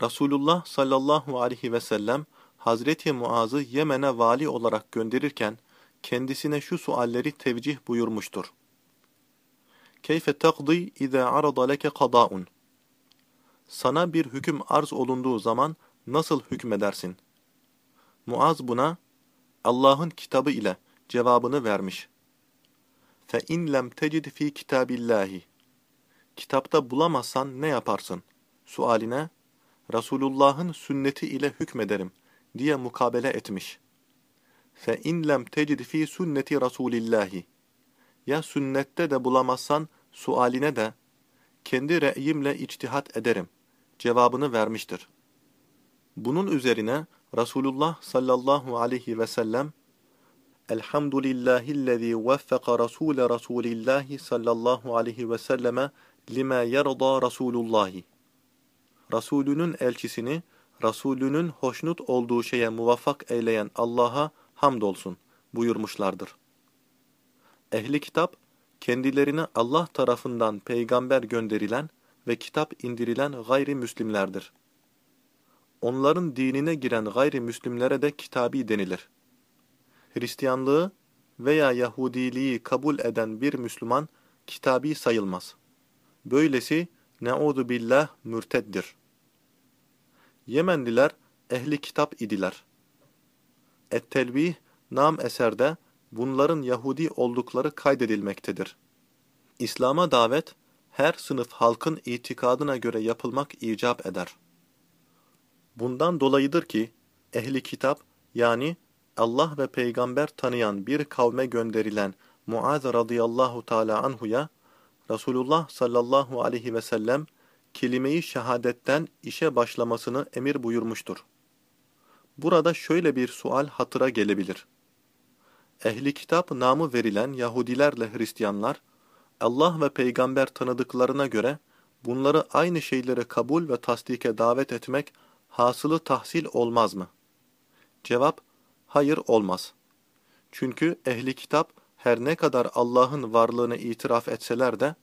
Resulullah sallallahu aleyhi ve sellem Hazreti Muaz'ı Yemen'e vali olarak gönderirken kendisine şu sualleri tevcih buyurmuştur. Keyfe taqdi iza arada leke qada'un? Sana bir hüküm arz olunduğu zaman nasıl hükmedersin? Muaz buna Allah'ın kitabı ile cevabını vermiş. Fe in lem tecid fi kitabillahi. Kitapta bulamazsan ne yaparsın? Sualine Resulullah'ın sünneti ile hükmederim diye mukabele etmiş. İn lem tecid fi sünneti Rasulillahi. Ya sünnette de bulamazsan sualine de kendi re'yimle içtihat ederim cevabını vermiştir. Bunun üzerine Resulullah sallallahu aleyhi ve sellem Elhamdülillahillezî veffeka Rasûle Rasûlillahi sallallahu aleyhi ve selleme lima yerda Rasûlullahi. Resulünün elçisini, Resulünün hoşnut olduğu şeye muvaffak eyleyen Allah'a hamdolsun buyurmuşlardır. Ehli kitap, kendilerine Allah tarafından peygamber gönderilen ve kitap indirilen gayrimüslimlerdir. Onların dinine giren gayrimüslimlere de kitabi denilir. Hristiyanlığı veya Yahudiliği kabul eden bir Müslüman kitabi sayılmaz. Böylesi neuzu billah mürteddir. Yemenliler ehli kitap idiler. Et-Telvih nam eserde bunların Yahudi oldukları kaydedilmektedir. İslam'a davet her sınıf halkın itikadına göre yapılmak icap eder. Bundan dolayıdır ki ehli kitap yani Allah ve peygamber tanıyan bir kavme gönderilen Muaz radıyallahu teala anhuya Resulullah sallallahu aleyhi ve sellem kelimeyi şehadetten işe başlamasını emir buyurmuştur. Burada şöyle bir sual hatıra gelebilir. Ehli kitap namı verilen Yahudilerle Hristiyanlar, Allah ve peygamber tanıdıklarına göre bunları aynı şeyleri kabul ve tasdike davet etmek hasılı tahsil olmaz mı? Cevap, hayır olmaz. Çünkü ehli kitap her ne kadar Allah'ın varlığını itiraf etseler de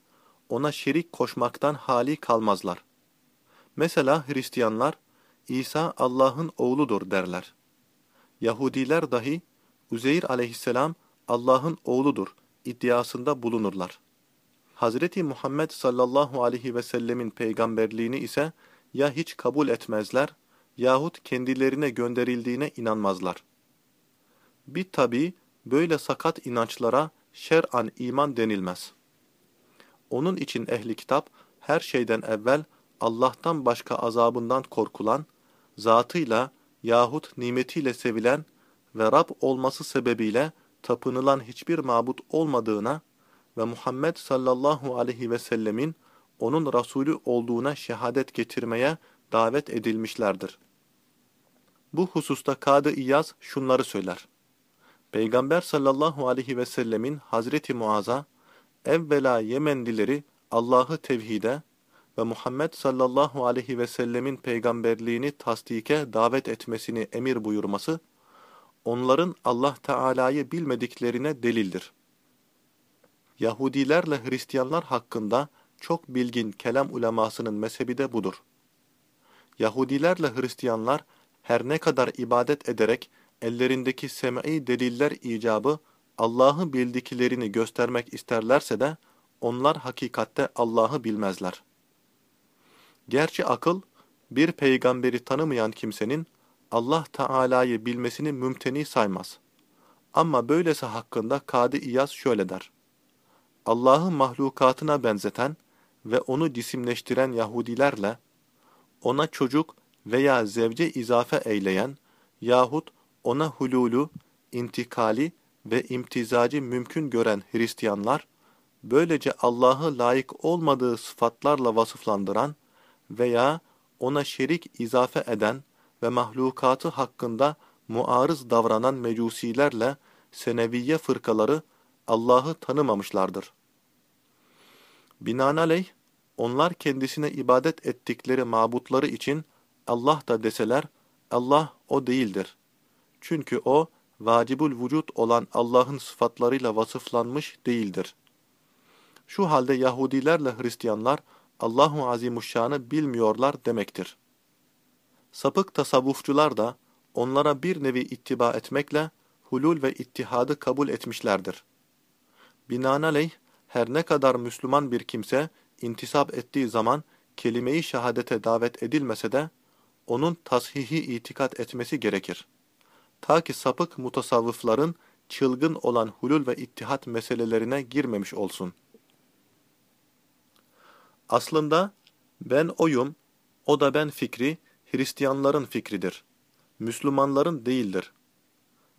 ona şerik koşmaktan hali kalmazlar. Mesela Hristiyanlar, İsa Allah'ın oğludur derler. Yahudiler dahi, Uzeyr aleyhisselam Allah'ın oğludur iddiasında bulunurlar. Hazreti Muhammed sallallahu aleyhi ve sellemin peygamberliğini ise ya hiç kabul etmezler yahut kendilerine gönderildiğine inanmazlar. Bir tabi böyle sakat inançlara şer'an iman denilmez. Onun için ehli kitap her şeyden evvel Allah'tan başka azabından korkulan, zatıyla yahut nimetiyle sevilen ve Rab olması sebebiyle tapınılan hiçbir mabut olmadığına ve Muhammed sallallahu aleyhi ve sellemin onun Resulü olduğuna şehadet getirmeye davet edilmişlerdir. Bu hususta Kadı İyaz şunları söyler. Peygamber sallallahu aleyhi ve sellemin Hazreti Muaz'a evvela Yemenlileri Allah'ı tevhide ve Muhammed sallallahu aleyhi ve sellemin peygamberliğini tasdike davet etmesini emir buyurması, onların Allah Teala'yı bilmediklerine delildir. Yahudilerle Hristiyanlar hakkında çok bilgin kelam ulemasının mezhebi de budur. Yahudilerle Hristiyanlar her ne kadar ibadet ederek ellerindeki sem'i deliller icabı Allah'ı bildiklerini göstermek isterlerse de onlar hakikatte Allah'ı bilmezler. Gerçi akıl, bir peygamberi tanımayan kimsenin Allah Teala'yı bilmesini mümteni saymaz. Ama böylesi hakkında Kadı İyaz şöyle der. Allah'ı mahlukatına benzeten ve onu cisimleştiren Yahudilerle, ona çocuk veya zevce izafe eyleyen yahut ona hululu, intikali ve imtizacı mümkün gören Hristiyanlar, böylece Allah'ı layık olmadığı sıfatlarla vasıflandıran veya ona şerik izafe eden ve mahlukatı hakkında muarız davranan mecusilerle seneviye fırkaları Allah'ı tanımamışlardır. Binaenaleyh, onlar kendisine ibadet ettikleri mabutları için Allah da deseler, Allah o değildir. Çünkü o, vacibul vücut olan Allah'ın sıfatlarıyla vasıflanmış değildir. Şu halde Yahudilerle Hristiyanlar Allahu Azimuşşan'ı bilmiyorlar demektir. Sapık tasavvufçular da onlara bir nevi ittiba etmekle hulul ve ittihadı kabul etmişlerdir. Binaenaleyh her ne kadar Müslüman bir kimse intisap ettiği zaman kelime-i şehadete davet edilmese de onun tashihi itikat etmesi gerekir. Ta ki sapık mutasavvıfların çılgın olan hulul ve ittihat meselelerine girmemiş olsun. Aslında ben oyum, o da ben fikri Hristiyanların fikridir. Müslümanların değildir.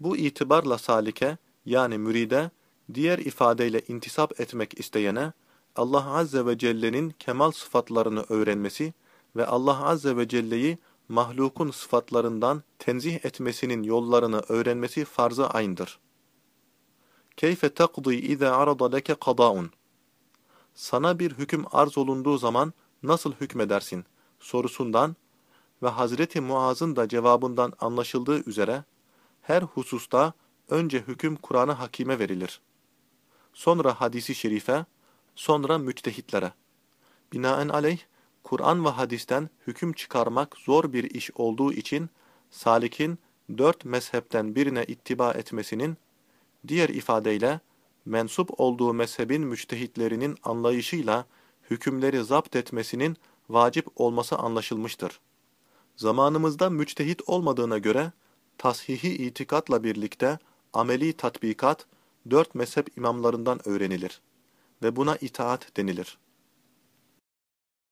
Bu itibarla salike yani müride diğer ifadeyle intisap etmek isteyene Allah Azze ve Celle'nin kemal sıfatlarını öğrenmesi ve Allah Azze ve Celle'yi mahlukun sıfatlarından tenzih etmesinin yollarını öğrenmesi farz-ı aynıdır. Keyfe taqdi iza arada leke qada'un. Sana bir hüküm arz olunduğu zaman nasıl hükmedersin sorusundan ve Hazreti Muaz'ın da cevabından anlaşıldığı üzere her hususta önce hüküm Kur'an-ı Hakime verilir. Sonra hadisi şerife, sonra müçtehitlere. Binaenaleyh, Kur'an ve hadisten hüküm çıkarmak zor bir iş olduğu için, salikin dört mezhepten birine ittiba etmesinin, diğer ifadeyle, mensup olduğu mezhebin müçtehitlerinin anlayışıyla hükümleri zapt etmesinin vacip olması anlaşılmıştır. Zamanımızda müçtehit olmadığına göre, tashihi itikatla birlikte ameli tatbikat, dört mezhep imamlarından öğrenilir ve buna itaat denilir.